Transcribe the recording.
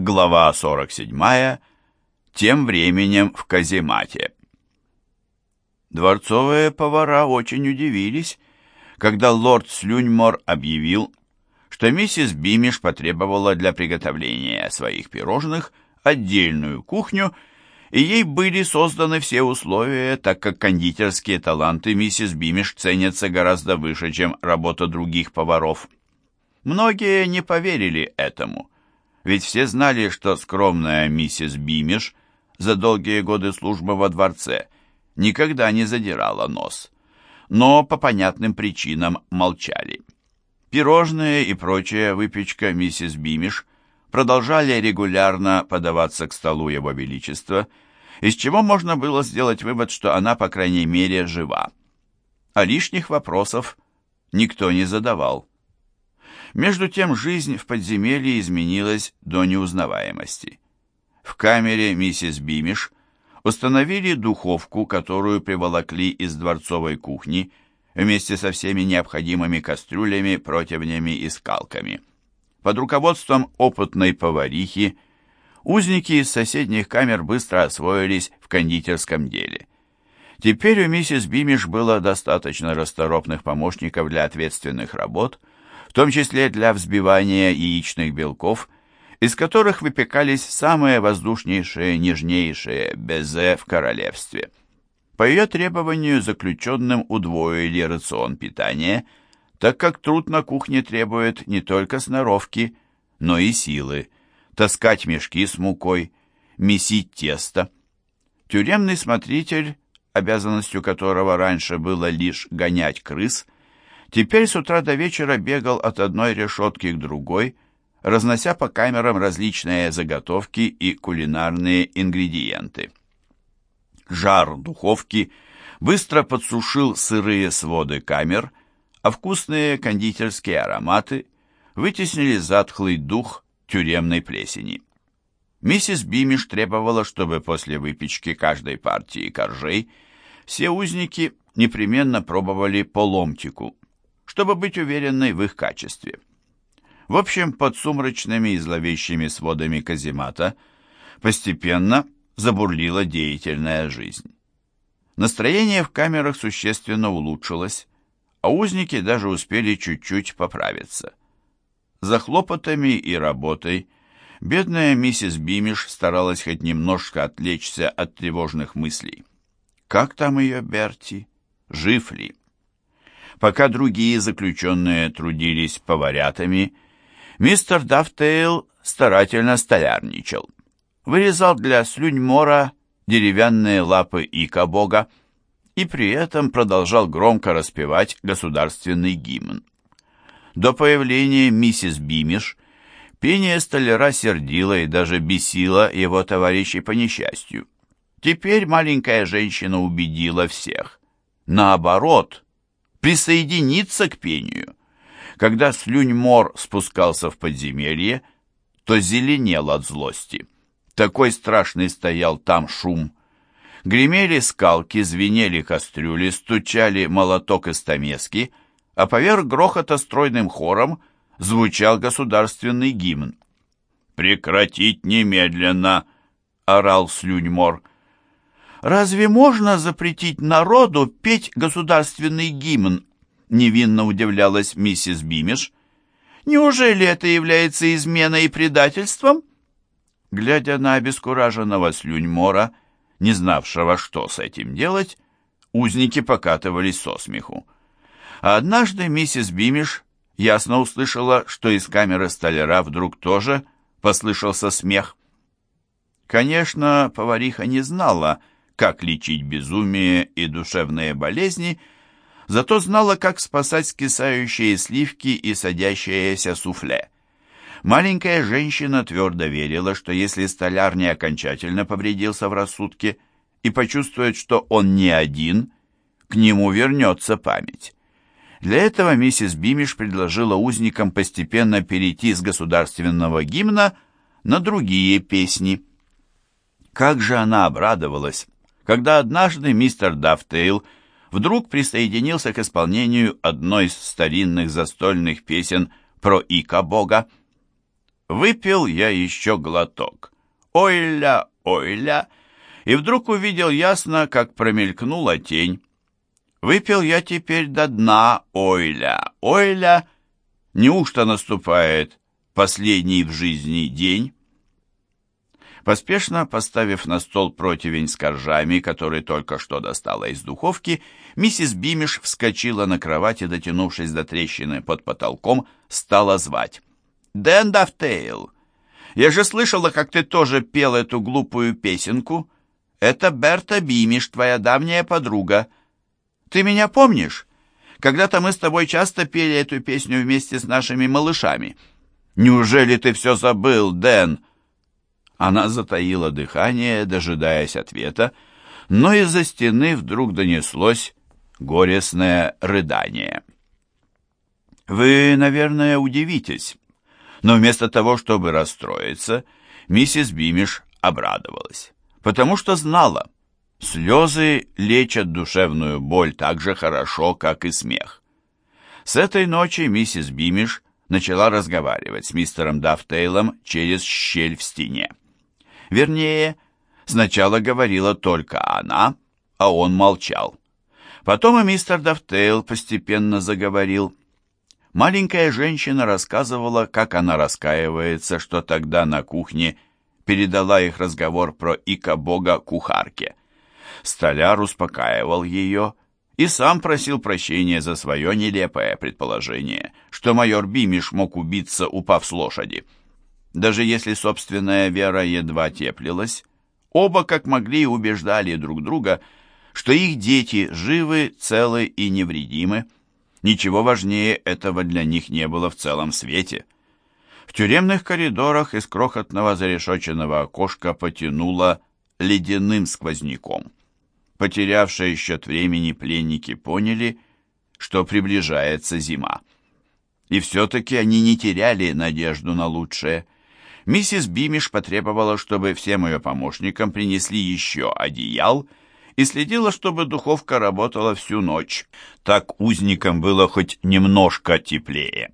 Глава 47. Тем временем в каземате. Дворцовые повара очень удивились, когда лорд Слюньмор объявил, что миссис Бимиш потребовала для приготовления своих пирожных отдельную кухню, и ей были созданы все условия, так как кондитерские таланты миссис Бимиш ценятся гораздо выше, чем работа других поваров. Многие не поверили этому, ведь все знали, что скромная миссис Бимиш за долгие годы службы во дворце никогда не задирала нос, но по понятным причинам молчали. Пирожные и прочая выпечка миссис Бимиш продолжали регулярно подаваться к столу Его Величества, из чего можно было сделать вывод, что она, по крайней мере, жива. А лишних вопросов никто не задавал. Между тем жизнь в подземелье изменилась до неузнаваемости. В камере миссис Бимиш установили духовку, которую приволокли из дворцовой кухни вместе со всеми необходимыми кастрюлями, противнями и скалками. Под руководством опытной поварихи узники из соседних камер быстро освоились в кондитерском деле. Теперь у миссис Бимиш было достаточно расторопных помощников для ответственных работ – том числе для взбивания яичных белков, из которых выпекались самые воздушнейшие, нежнейшие безе в королевстве. По ее требованию заключенным удвоили рацион питания, так как труд на кухне требует не только сноровки, но и силы, таскать мешки с мукой, месить тесто. Тюремный смотритель, обязанностью которого раньше было лишь гонять крыс – Теперь с утра до вечера бегал от одной решетки к другой, разнося по камерам различные заготовки и кулинарные ингредиенты. Жар духовки быстро подсушил сырые своды камер, а вкусные кондитерские ароматы вытеснили затхлый дух тюремной плесени. Миссис Бимиш требовала, чтобы после выпечки каждой партии коржей все узники непременно пробовали по ломтику – чтобы быть уверенной в их качестве. В общем, под сумрачными и зловещими сводами каземата постепенно забурлила деятельная жизнь. Настроение в камерах существенно улучшилось, а узники даже успели чуть-чуть поправиться. За хлопотами и работой бедная миссис Бимиш старалась хоть немножко отвлечься от тревожных мыслей. Как там ее Берти? Жив ли? Пока другие заключенные трудились поварятами, мистер Дафтейл старательно столярничал. Вырезал для слюньмора деревянные лапы ика-бога и при этом продолжал громко распевать государственный гимн. До появления миссис Бимиш пение столяра сердило и даже бесило его товарищей по несчастью. Теперь маленькая женщина убедила всех. Наоборот, присоединиться к пению. Когда слюнь-мор спускался в подземелье, то зеленел от злости. Такой страшный стоял там шум. Гремели скалки, звенели кастрюли, стучали молоток и стамески, а поверх грохота стройным хором звучал государственный гимн. «Прекратить немедленно!» — орал слюнь-мор. Разве можно запретить народу петь государственный гимн? Невинно удивлялась миссис Бимиш. Неужели это является изменой и предательством? Глядя на обескураженного слюньмора, не знавшего, что с этим делать, узники покатывались со смеху. А однажды миссис Бимиш ясно услышала, что из камеры столяра вдруг тоже послышался смех. Конечно, повариха не знала, как лечить безумие и душевные болезни, зато знала, как спасать скисающие сливки и садящееся суфле. Маленькая женщина твердо верила, что если столяр не окончательно повредился в рассудке и почувствует, что он не один, к нему вернется память. Для этого миссис Бимиш предложила узникам постепенно перейти с государственного гимна на другие песни. Как же она обрадовалась, когда однажды мистер Дафтейл вдруг присоединился к исполнению одной из старинных застольных песен про Ика Бога. Выпил я еще глоток. Ойля, ойля, и вдруг увидел ясно, как промелькнула тень. Выпил я теперь до дна, ойля, ойля. Неужто наступает последний в жизни день? Поспешно поставив на стол противень с коржами, который только что достала из духовки, миссис Бимиш вскочила на кровати, дотянувшись до трещины под потолком, стала звать. «Дэн Дафтейл, я же слышала, как ты тоже пел эту глупую песенку. Это Берта Бимиш, твоя давняя подруга. Ты меня помнишь? Когда-то мы с тобой часто пели эту песню вместе с нашими малышами. Неужели ты все забыл, Дэн?» Она затаила дыхание, дожидаясь ответа, но из-за стены вдруг донеслось горестное рыдание. «Вы, наверное, удивитесь, но вместо того, чтобы расстроиться, миссис Бимиш обрадовалась, потому что знала, слезы лечат душевную боль так же хорошо, как и смех. С этой ночи миссис Бимиш начала разговаривать с мистером Дафтейлом через щель в стене. Вернее, сначала говорила только она, а он молчал. Потом и мистер Дафтейл постепенно заговорил. Маленькая женщина рассказывала, как она раскаивается, что тогда на кухне передала их разговор про Ика-бога кухарке. Столяр успокаивал ее и сам просил прощения за свое нелепое предположение, что майор Бимиш мог убиться, упав с лошади. Даже если собственная вера едва теплилась, оба как могли убеждали друг друга, что их дети живы, целы и невредимы. Ничего важнее этого для них не было в целом свете. В тюремных коридорах из крохотного зарешоченного окошка потянуло ледяным сквозняком. Потерявшие счет времени пленники поняли, что приближается зима. И все-таки они не теряли надежду на лучшее – Миссис Бимиш потребовала, чтобы всем ее помощникам принесли еще одеял и следила, чтобы духовка работала всю ночь. Так узникам было хоть немножко теплее.